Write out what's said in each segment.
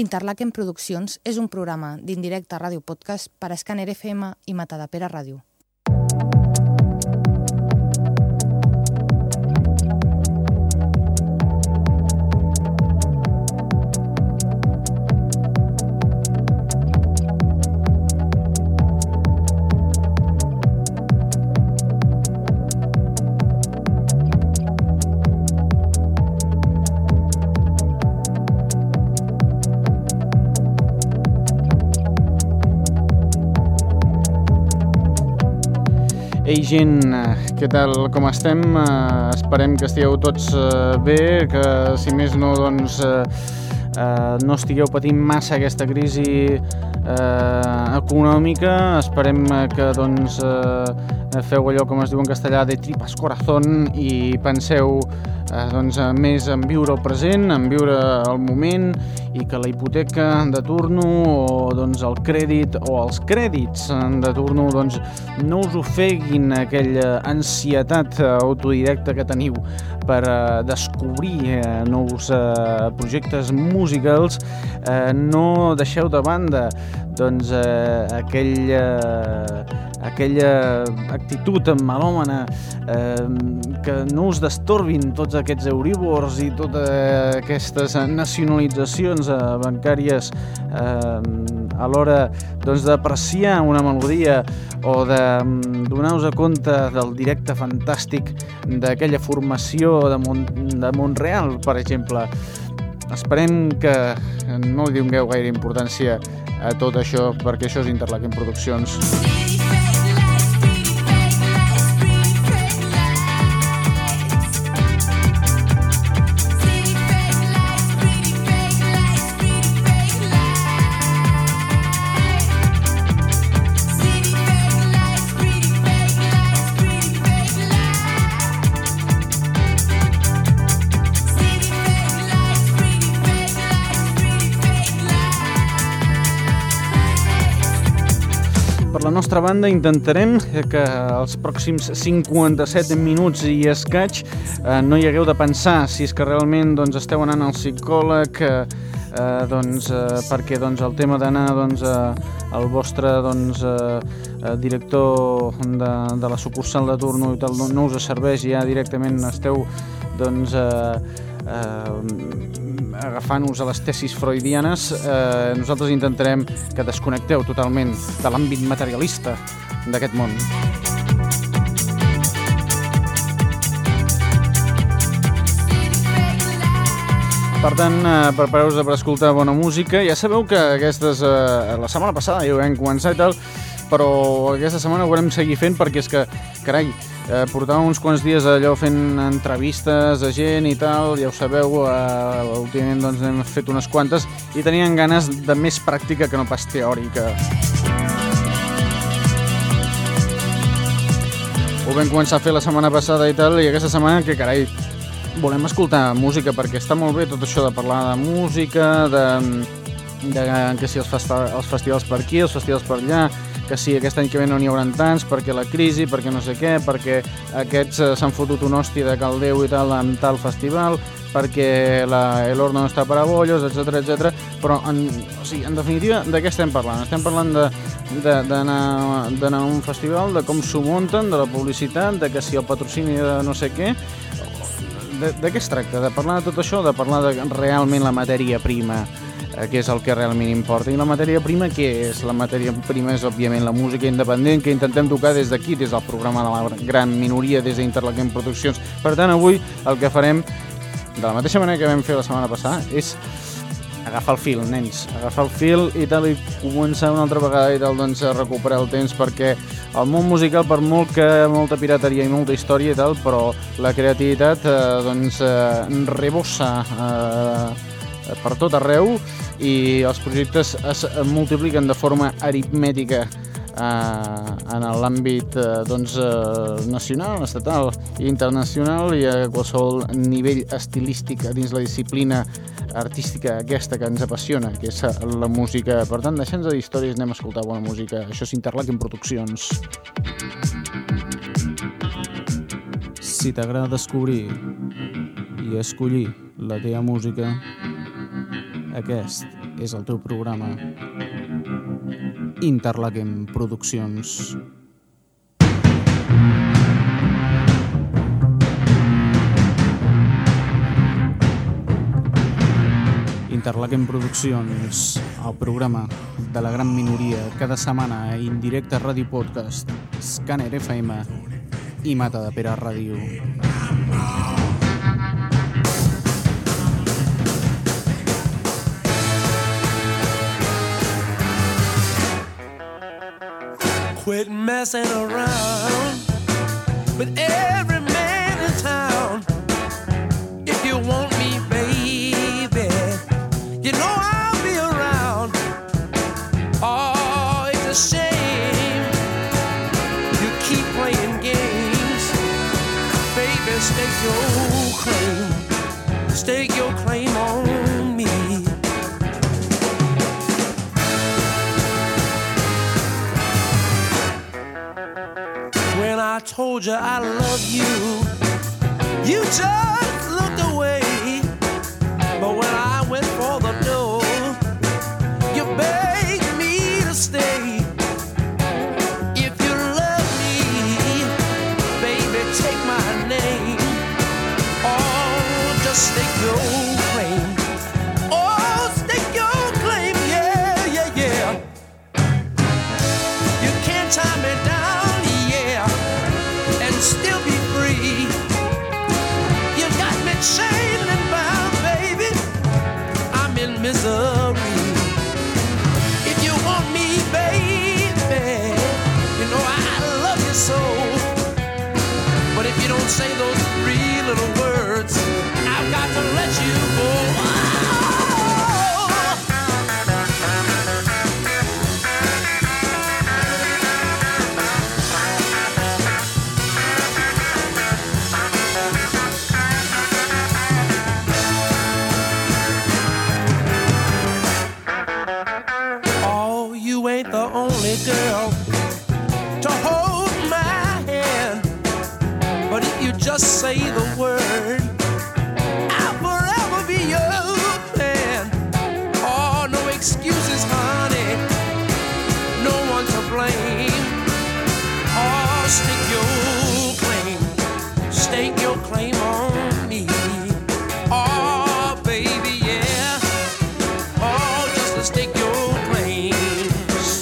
Interlaken Produccions és un programa d'indirecte ràdio podcast per a Scanner FM i Matadepera Ràdio. Ei gent, què tal, com estem? Uh, esperem que estigueu tots uh, bé, que si més no, doncs, uh, uh, no estigueu patint massa aquesta crisi uh, econòmica. Esperem que doncs, uh, feu allò, com es diu en castellà, de tripas corazón i penseu eh, doncs, més en viure el present, en viure el moment i que la hipoteca de turno o doncs, el crèdit o els crèdits de turno doncs, no us ofeguin aquella ansietat autodirecta que teniu per eh, descobrir eh, nous eh, projectes musicals. Eh, no deixeu de banda doncs, eh, aquell... Eh, aquella actitud melòmana eh, que no us destorbin tots aquests euribors i totes aquestes nacionalitzacions eh, bancàries eh, a l'hora doncs, d'apreciar doncs, una melodia o de mm, donar-vos a compte del directe fantàstic d'aquella formació de, Mont de Montreal, per exemple. Esperem que no li dongueu gaire importància a tot això, perquè això és Interlaken Produccions. Per la nostra banda intentarem que els pròxims 57 minuts i escaig eh, no hi hagueu de pensar si és que realment doncs, esteu anant al psicòleg eh, eh, doncs, eh, perquè doncs, el tema d'anar doncs, eh, al vostre doncs, eh, director de, de la sucursal de turno i tal, no us serveix ja directament esteu doncs, eh, eh, agafant-nos a les tesis freudianes, eh, nosaltres intentarem que desconnecteu totalment de l'àmbit materialista d'aquest món. Per tant, eh, prepareu-vos per escoltar bona música. Ja sabeu que aquestes, eh, la setmana passada ja ho vam començar i tal, però aquesta setmana ho haurem seguir fent perquè és que, carai, eh, portava uns quants dies allò fent entrevistes a gent i tal, ja ho sabeu, eh, últimament doncs hem fet unes quantes i tenien ganes de més pràctica que no pas teòrica. Ho vam començar a fer la setmana passada i tal, i aquesta setmana que carai, volem escoltar música perquè està molt bé tot això de parlar de música, de, de que si els, festa, els festivals per aquí, els festivals per allà, que sí, aquest any que ve no n'hi haurà tants, perquè la crisi, perquè no sé què, perquè aquests eh, s'han fotut un hòstia de caldeu i tal en tal festival, perquè la, el horno no està per a bollos, etc etc. però en, o sigui, en definitiva de què estem parlant? Estem parlant d'anar a un festival, de com s'ho munten, de la publicitat, de que si el patrocini de no sé què, de, de què es tracta? De parlar de tot això, de parlar de realment la matèria prima, que és el que realment importa. I la matèria prima, què és? La matèria prima és, òbviament, la música independent que intentem tocar des d'aquí, des del programa de la gran minoria, des d'Interlaquem Produccions. Per tant, avui el que farem, de la mateixa manera que vam fer la setmana passada, és agafar el fil, nens, agafar el fil i tal, i començar una altra vegada i tal, doncs, a recuperar el temps, perquè el món musical, per molt que molta pirateria i molta història i tal, però la creativitat, eh, doncs, eh, rebossa eh, per tot arreu i els projectes es multipliquen de forma aritmètica eh, en l'àmbit eh, doncs, eh, nacional, estatal i internacional i a qualsevol nivell estilístic dins la disciplina artística aquesta que ens apassiona, que és la música. Per tant, deixem de d'històries, anem a escoltar bona música. Això és Interlaken Produccions. Si t'agrada descobrir i escollir la teva música, aquest és el teu programa. Interlaquem Produccions. Interlaquem Produccions, el programa de la gran minoria, cada setmana a Indirecte Ràdio Podcast, Scanner FM i Mata de Pere Ràdio. Quit messing around with every told you I love you, you just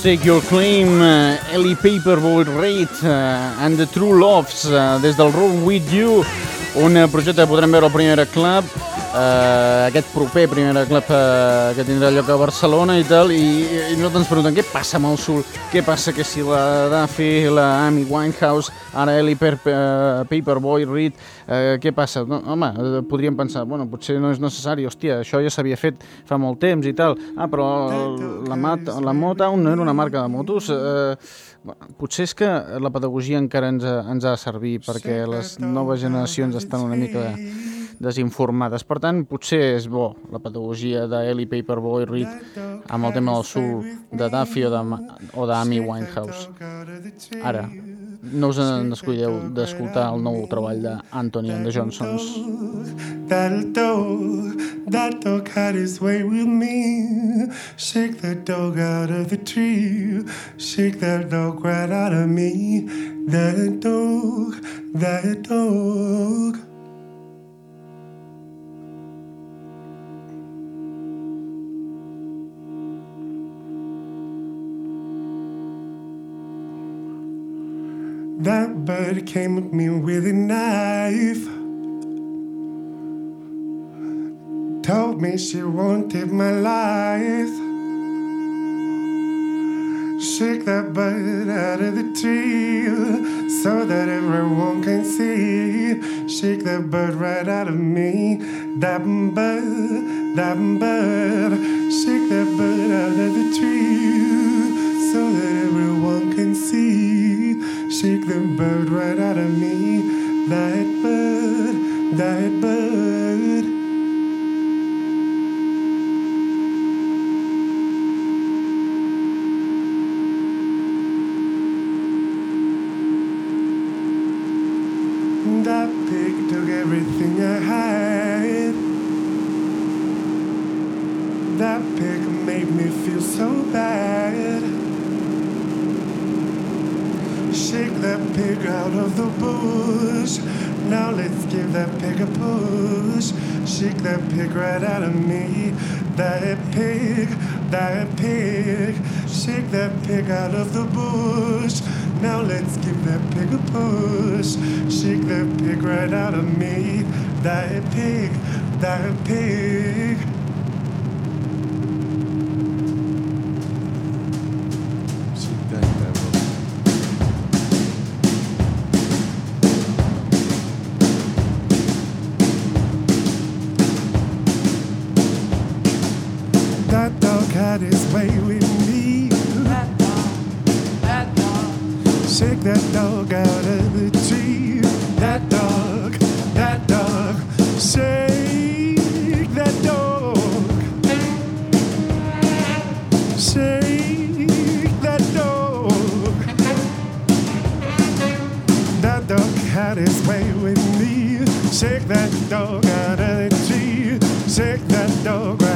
Stake Your Claim, uh, Ellie Paperboy Rate uh, and the True Loves uh, des del Room With You, un projecte que podrem veure al Primera Club, uh, aquest proper Primera Club uh, que tindrà lloc a Barcelona i tal, i, i nosaltres ens preguntem què passa amb el Sul, què passa que si la Duffy, la Amy Winehouse, ara Ellie per, uh, Paperboy Reed, uh, què passa? No, home, eh, podríem pensar, bueno, potser no és necessari, hòstia, això ja s'havia fet fa molt temps i tal, ah, però la, mat, la Motown no era una marca de motos, eh, potser és que la pedagogia encara ens, ha- ens ha de servir perquè les noves generacions estan una mica desinformades. Per tant, potser és bo la pedagogia d'Ellie Paperboy Reed amb el tema del sul de Duffy o d'Amy Winehouse. Ara, no us en descuideu d'escoltar el nou treball d'Anthony and the Johnsons. That dog, that dog had his way with me. Shake that dog out of the tree. Shake that dog right out of me. That dog, that dog. That bird came at me with a knife. Told me she wanted my life. Shake that bird out of the tree so that everyone can see. Shake that bird right out of me. That bird, that bird. Shake that bird out of the tree so that everyone can see. Shake the bird right out of me. That bird, that bird. Out of the bush. Now let's give that pig a push. Shake that pig right out of me. That pig, that pig. Shake that pig out of the bush. Now let's give that pig a push. Shake that pig right out of me. That pig, that pig. Had his way with me. That dog, that dog. Shake that dog out of the tree. That dog, that dog, shake that dog. Shake that dog. That dog had his way with me. Shake that dog out of the tree. Shake that dog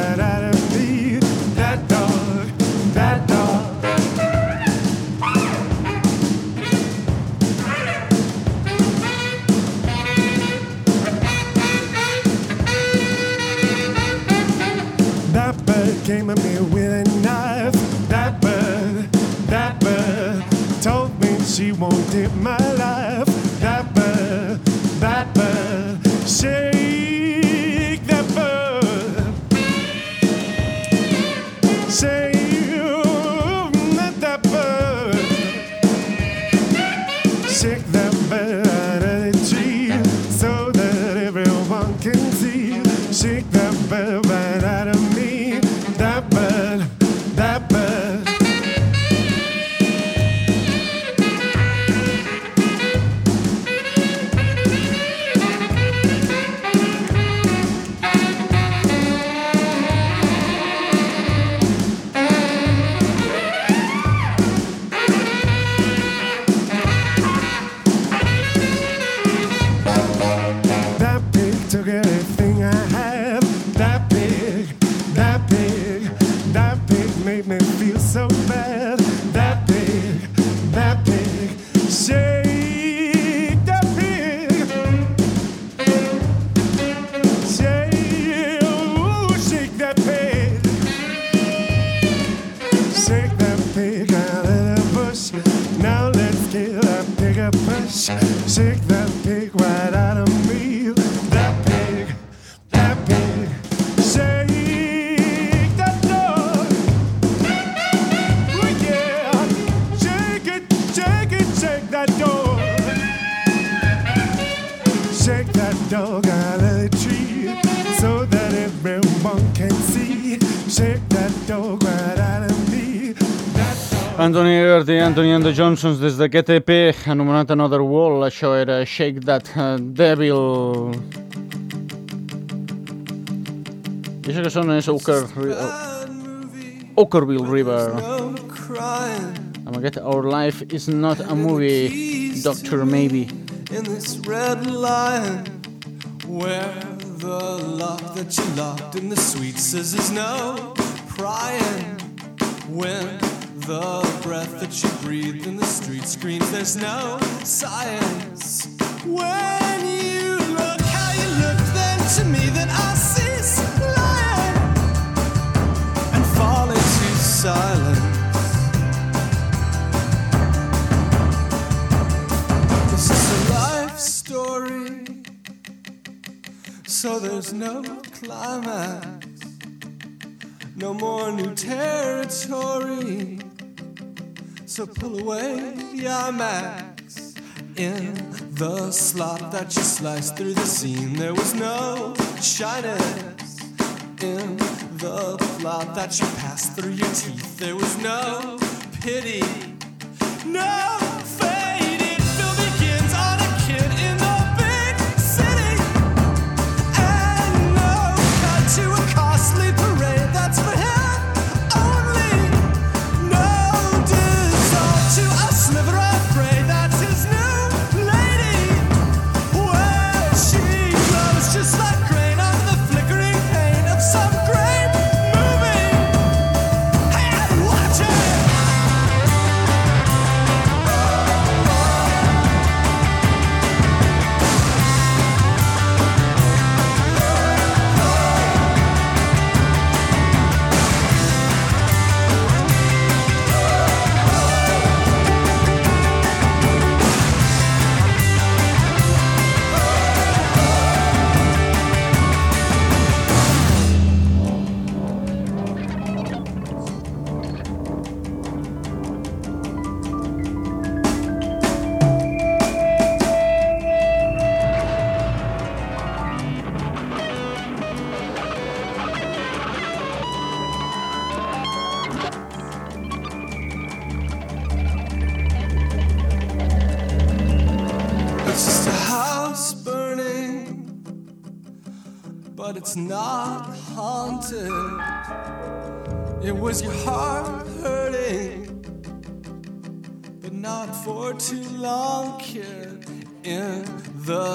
the Johnsons des d'aquest EP anomenat Another Wall, això era Shake That uh, Devil. I això que sona és Oker, Okerville River. Amb aquest Our Life is not a movie, Doctor Maybe. in this red lion where the lock that you locked in the sweet is no prying when the breath that you breathe in the street screams there's no science. When you look how you look then to me then I cease lying and fall into silence. This is a life story, so there's no climax, no more new territory. So pull away your max. In the slot that you sliced through the seam, there was no shyness. In the plot that you passed through your teeth, there was no pity. No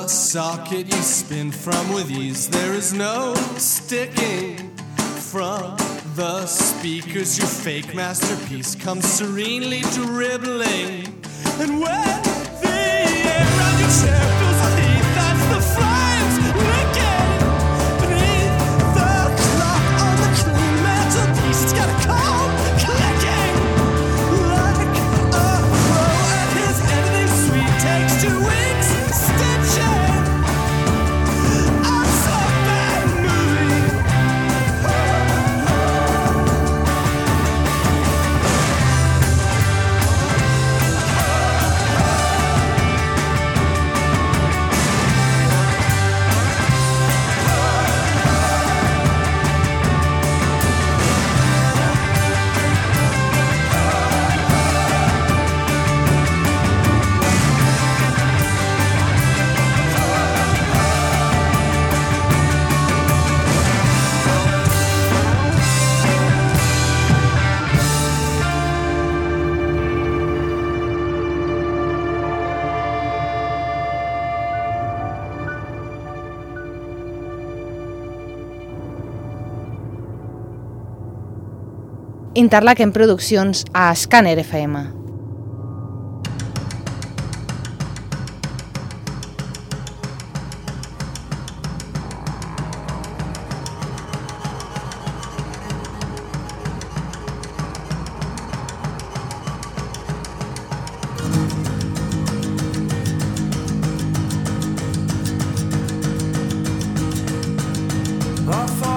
socket you spin from with ease, there is no sticking from the speakers. Your fake masterpiece comes serenely dribbling, and when the air around your chair Interlaken Produccions a Scanner FM. Our fathers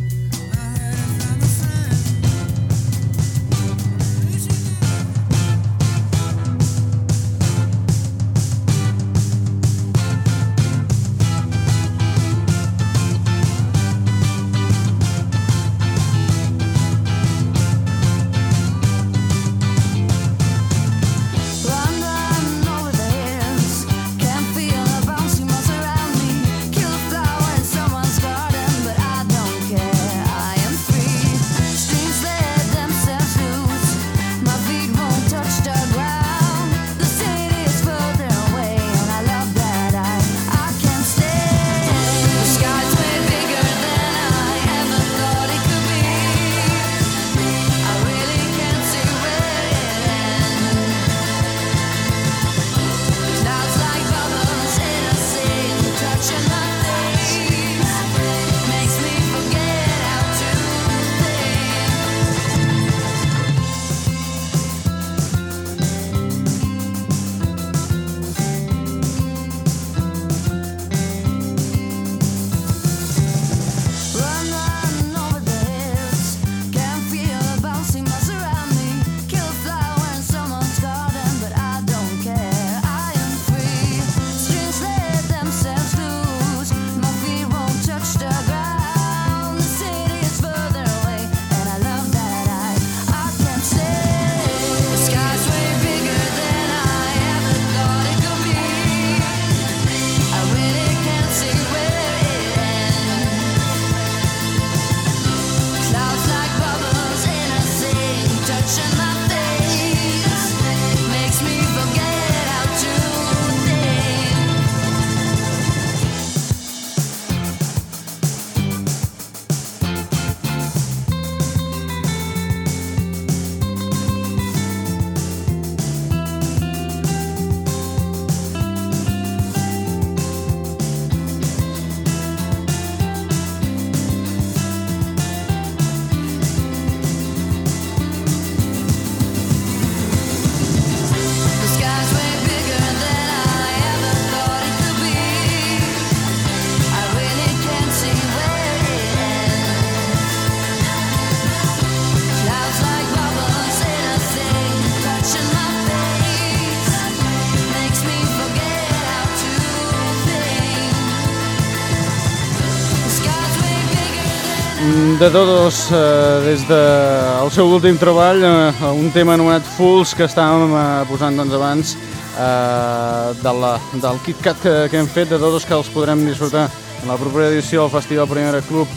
De Todos, eh, des del seu últim treball, eh, un tema anomenat Fools, que estàvem eh, posant doncs, abans, eh, de la, del Kit Kat que, que hem fet, de Todos, que els podrem disfrutar en la propera edició del Festival Primera Club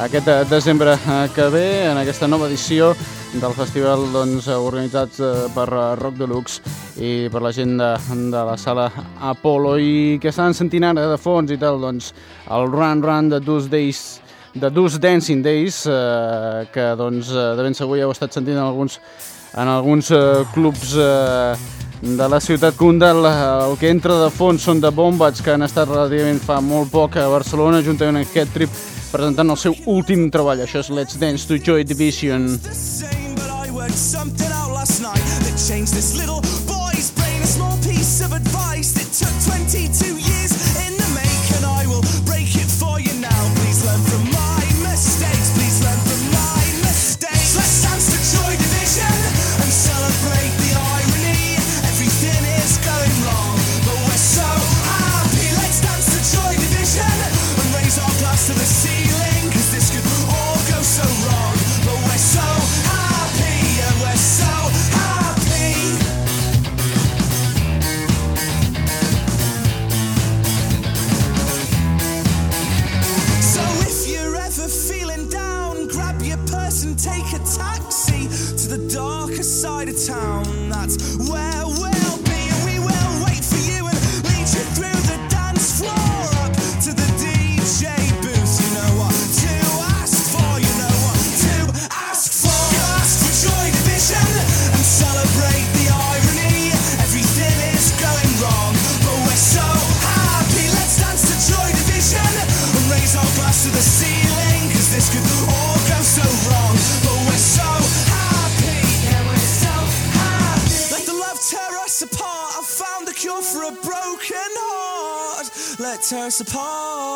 aquest eh, desembre eh, que ve, en aquesta nova edició del festival doncs, organitzat eh, per Rock Deluxe i per la gent de, de la sala Apollo. I que estan sentint ara de fons i tal, doncs el Run Run de Dos Days de Dus Dancing Days, eh, que doncs, eh, de ben segur ja heu estat sentint en alguns, en alguns eh, clubs eh, de la ciutat Kundal. El que entra de fons són de Bombats, que han estat relativament fa molt poc a Barcelona, juntament amb aquest trip, presentant el seu últim treball. Això és Let's Dance to Joy Division. something out last night that changed this little town. us apart.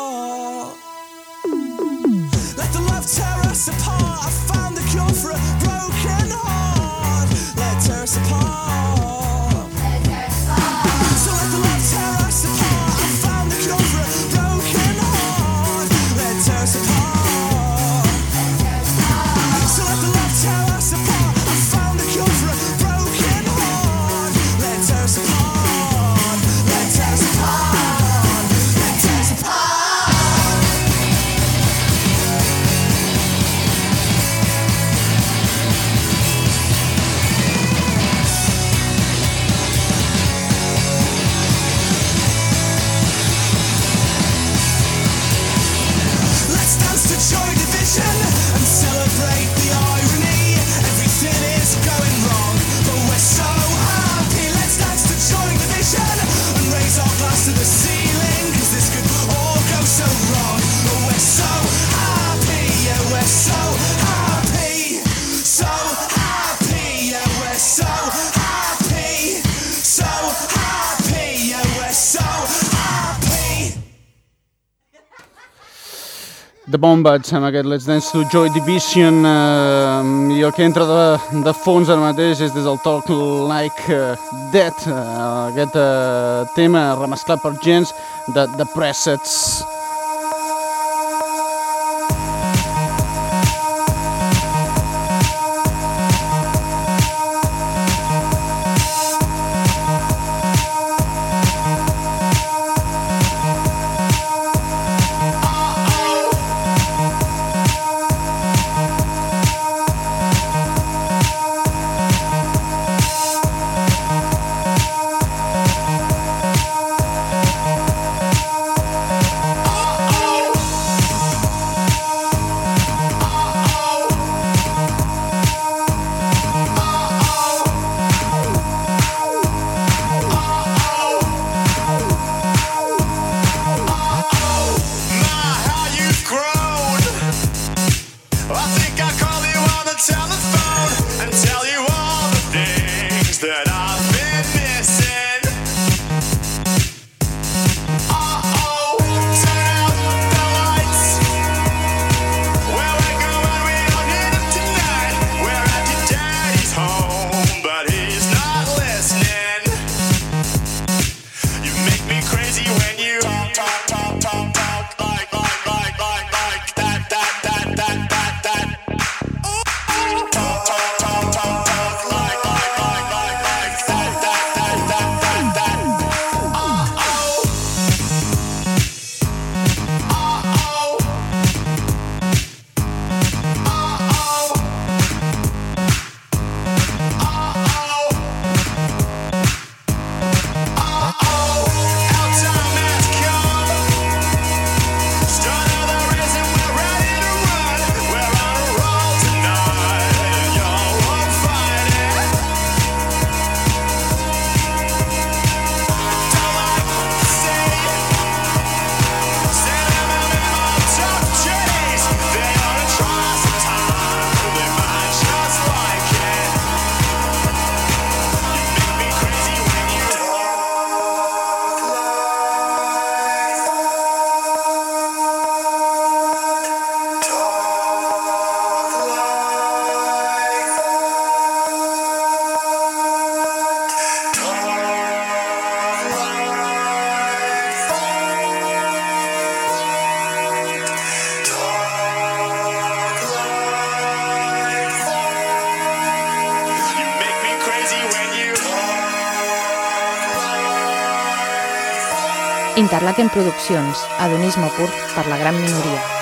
The Bombats amb aquest Let's Dance to Joy Division uh, i el que entra de, de fons ara mateix és des del Talk Like eh, Dead uh, eh, aquest uh, tema remesclat per gens de, de Presets. Interlaken Produccions, Adonismo pur per la gran minoria.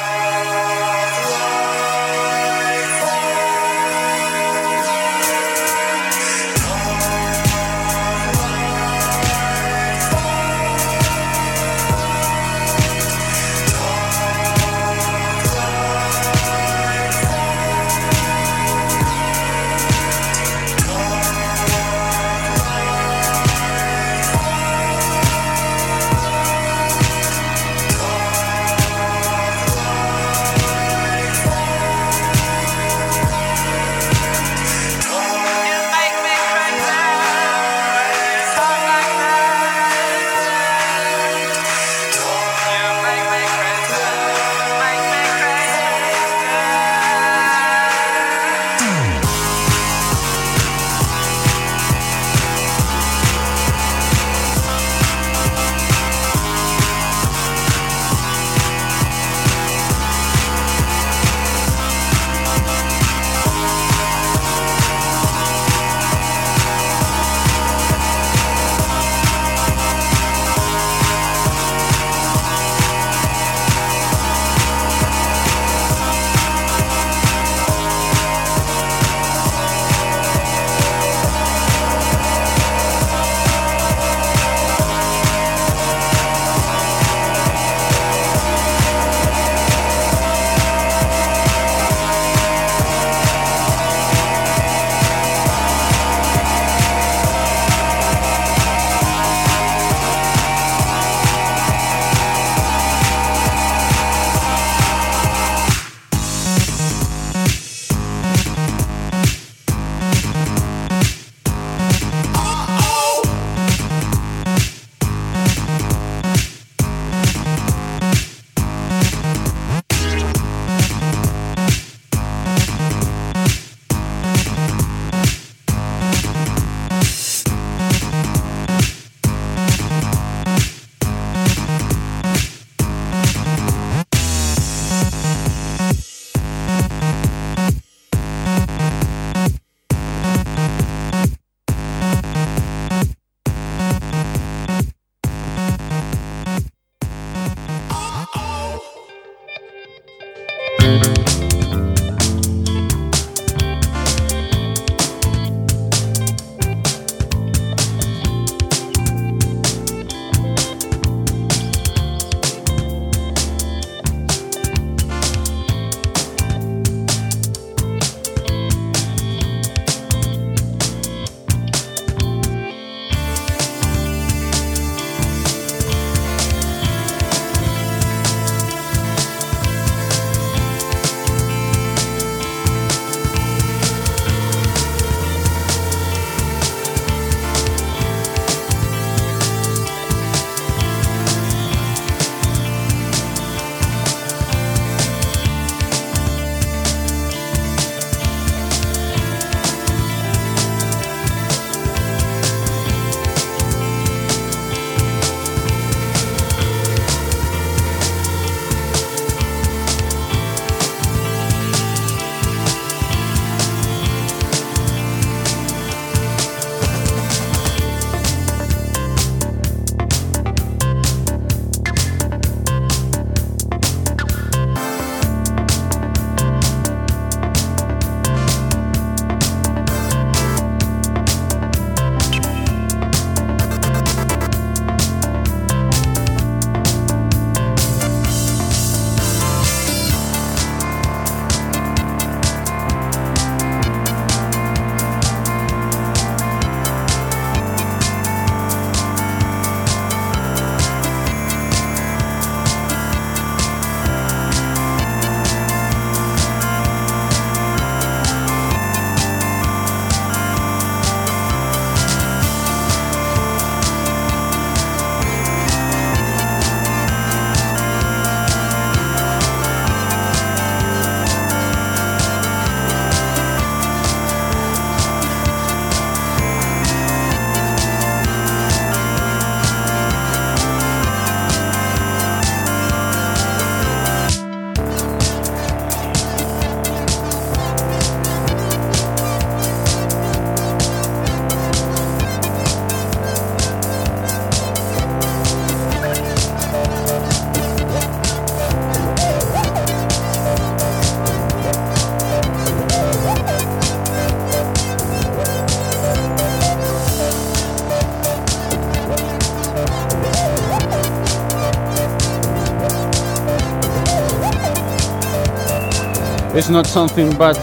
It's not something but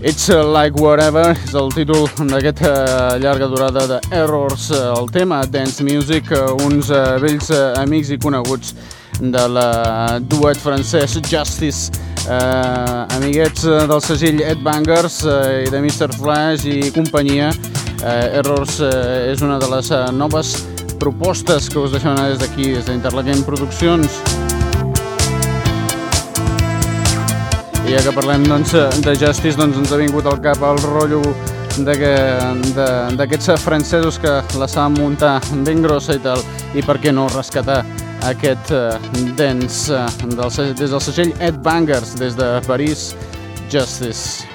It's uh, like whatever és el títol d'aquesta uh, llarga durada de Errors, uh, el tema Dance Music, uh, uns uh, vells uh, amics i coneguts de la duet francès Justice, uh, amiguets uh, del segell Ed Bangers uh, i de Mr. Flash i companyia. Uh, Errors uh, és una de les noves propostes que us deixem anar des d'aquí, des d'Interlaken Produccions. I ja que parlem doncs, de Justice, doncs ens ha vingut al cap el rotllo d'aquests francesos que la saben muntar ben grossa i tal, i per què no rescatar aquest uh, dance uh, del, des del segell Ed Bangers, des de París, Justice.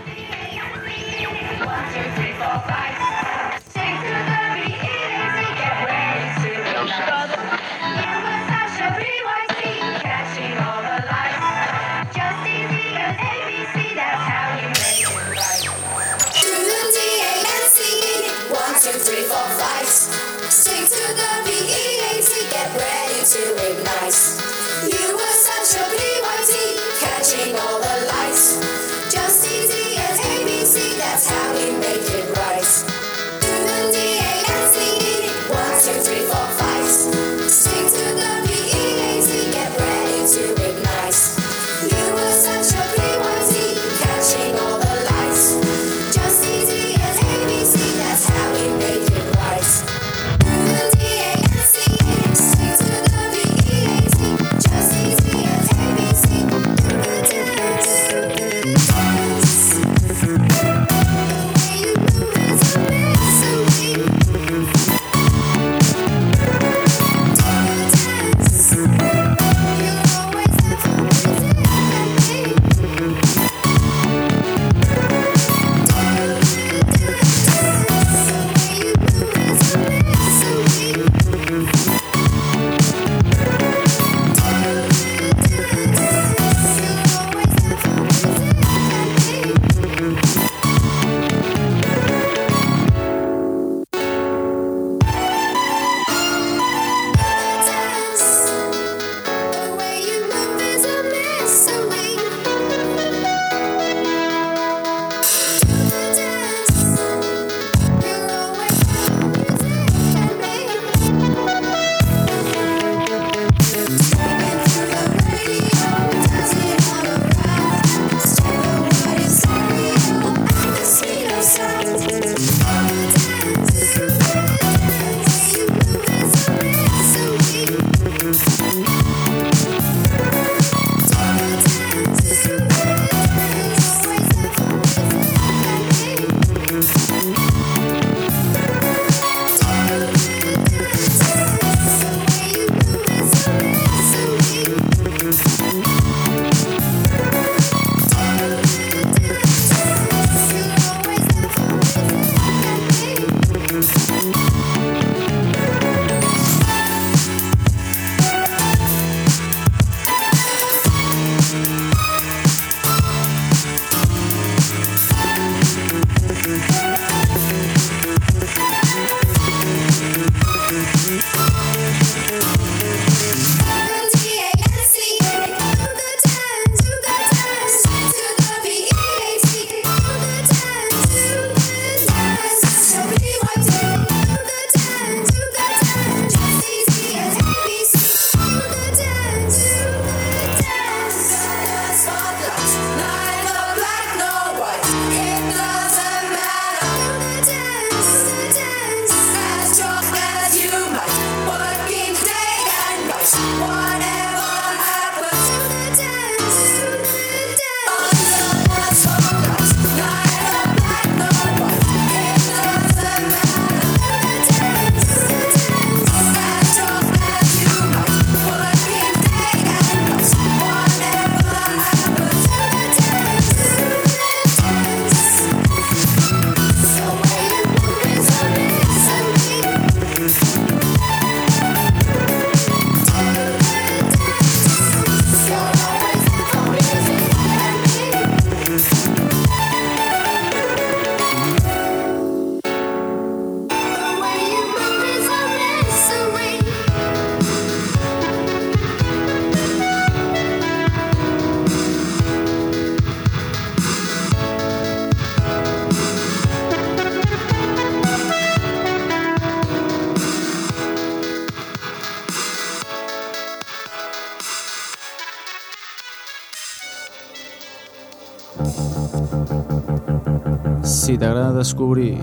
Descobrir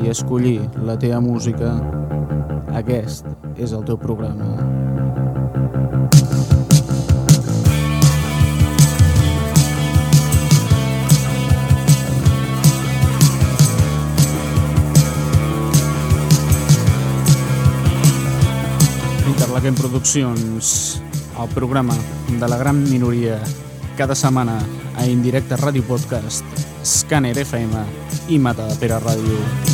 i escollir la teva música, aquest és el teu programa. Interlaquem Produccions, el programa de la gran minoria, cada setmana a Indirecte Ràdio Podcast, Scanner FM i Mata de Pere Ràdio. Radio,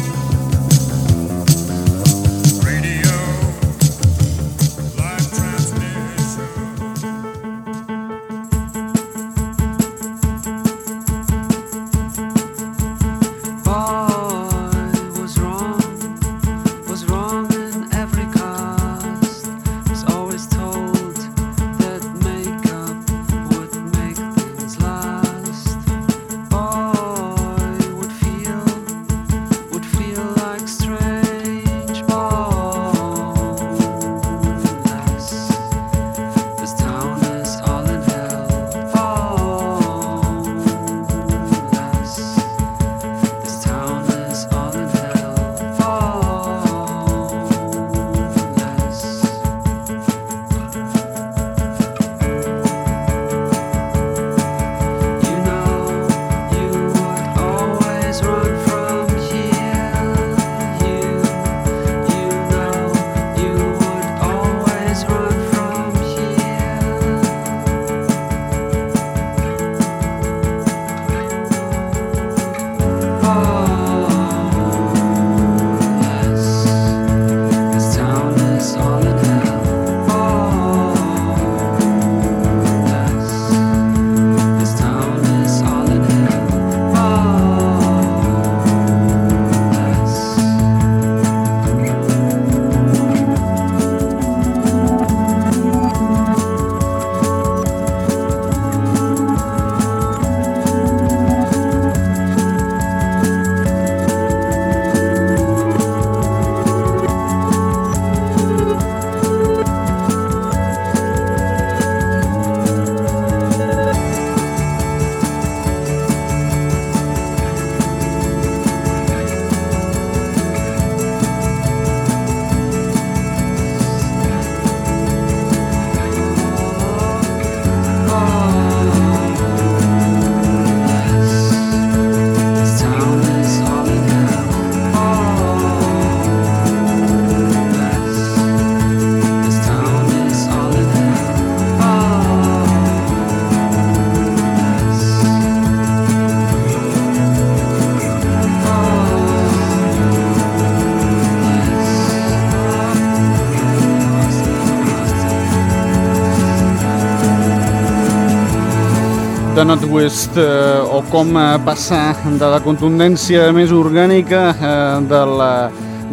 de Northwest eh, o com eh, passar de la contundència més orgànica eh, de la,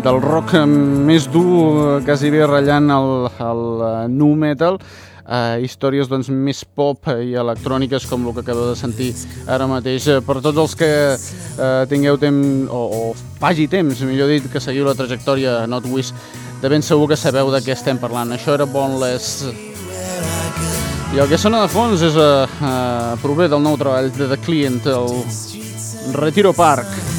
del rock més dur, eh, quasi bé ratllant el, el eh, nu metal, a històries doncs, més pop i electròniques com el que acabeu de sentir ara mateix. Per tots els que eh, tingueu temps, o, o faci temps, millor dit, que seguiu la trajectòria Northwest, de ben segur que sabeu de què estem parlant. Això era Boneless, i el que sona de fons és uh, uh, prové del nou treball de The Client, el Retiro Park.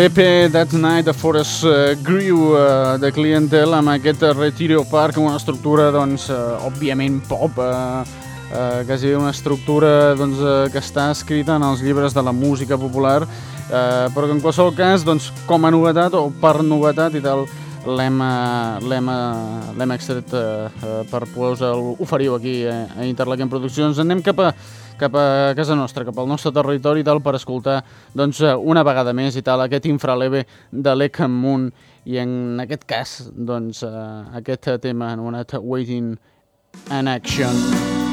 l'EP That Night de Forest uh, Grew uh, de Clientel amb aquest Retiro Park una estructura, doncs, uh, òbviament pop, uh, uh, quasi una estructura doncs, uh, que està escrita en els llibres de la música popular, uh, però que en qualsevol cas, doncs, com a novetat o per novetat i tal, l'hem uh, uh, extret uh, per poder oferir aquí a, a Interlaken Produccions. Anem cap a cap a casa nostra, cap al nostre territori i tal, per escoltar doncs, eh, una vegada més i tal aquest infraleve de l'Eckham Moon i en aquest cas doncs, eh, aquest tema anomenat Waiting in Action.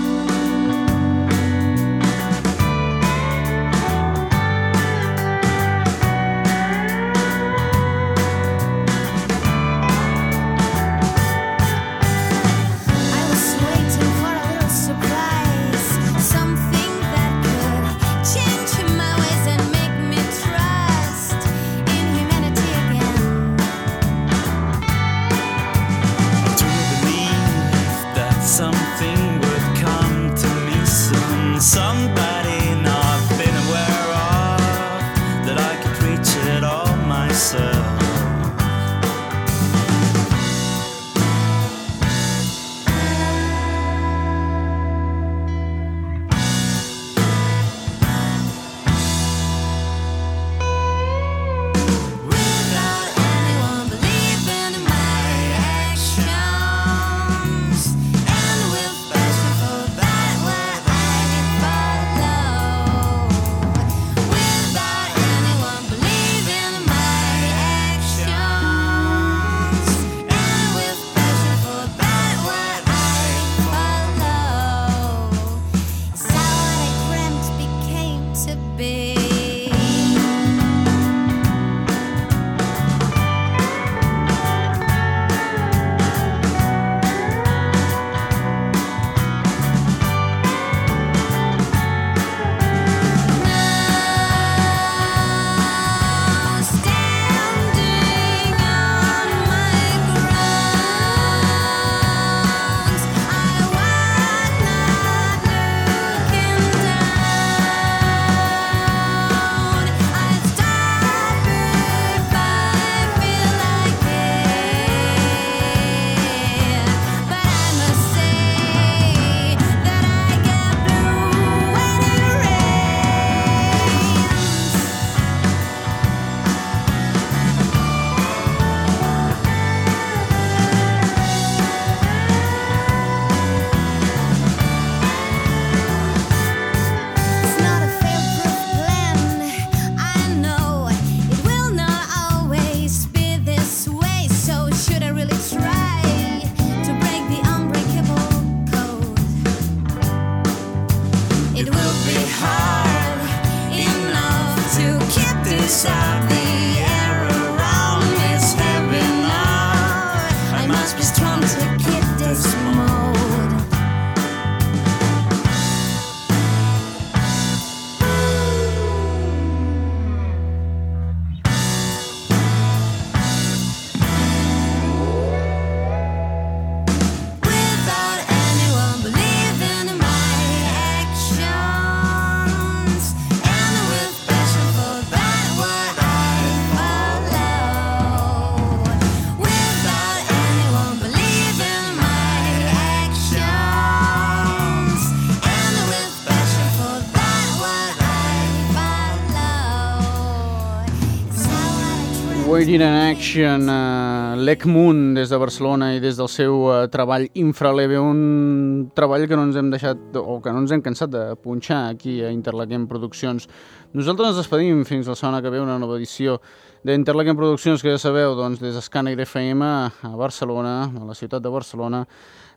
Waiting in Action, uh, Lec Moon des de Barcelona i des del seu uh, treball Infraleve, un treball que no ens hem deixat o que no ens hem cansat de punxar aquí a Interlaquem Produccions. Nosaltres ens despedim fins la setmana que ve una nova edició d'Interlaquem Produccions, que ja sabeu, doncs, des d'Escàner FM a Barcelona, a la ciutat de Barcelona,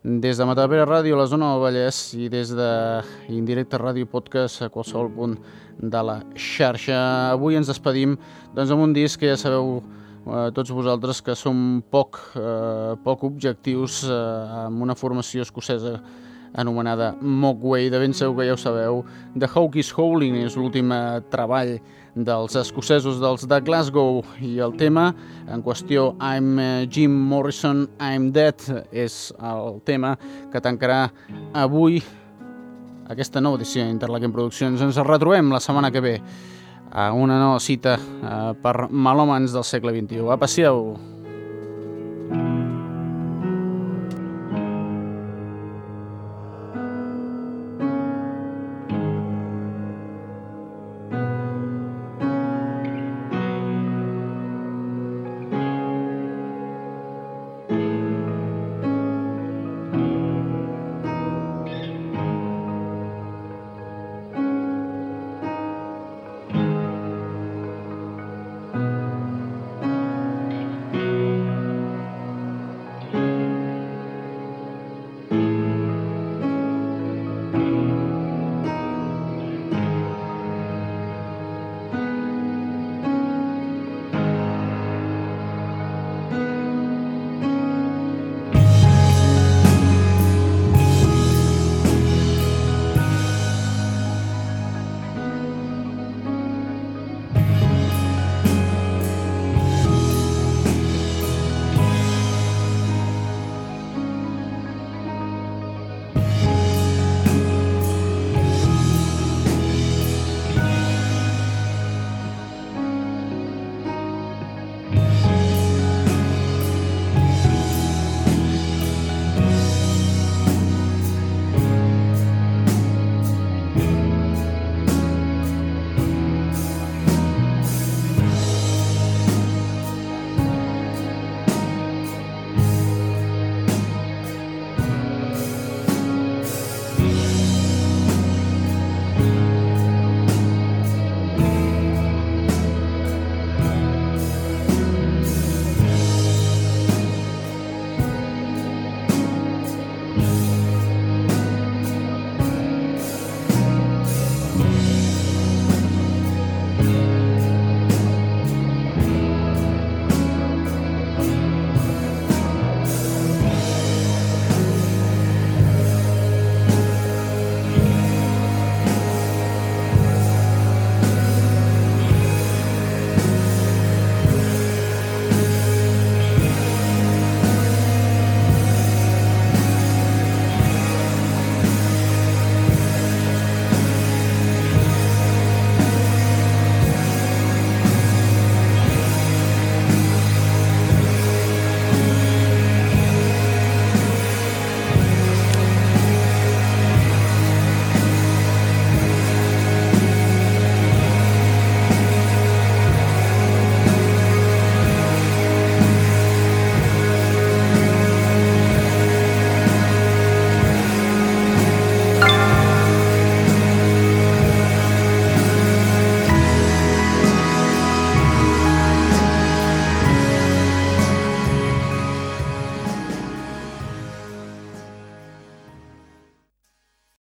des de Matapera Ràdio a la zona del Vallès i des de Indirecte Ràdio Podcast a qualsevol punt de la xarxa. Avui ens despedim doncs, amb un disc que ja sabeu eh, tots vosaltres que som poc, eh, poc objectius eh, amb una formació escocesa anomenada Mogwai, de ben segur que ja ho sabeu. The Hawk Howling és l'últim eh, treball dels escocesos dels de Glasgow i el tema en qüestió I'm eh, Jim Morrison, I'm Dead és el tema que tancarà avui aquesta nova edició d'Interlaken Produccions. Ens retrobem la setmana que ve a una nova cita eh, per malòmens del segle XXI. Va, passeu!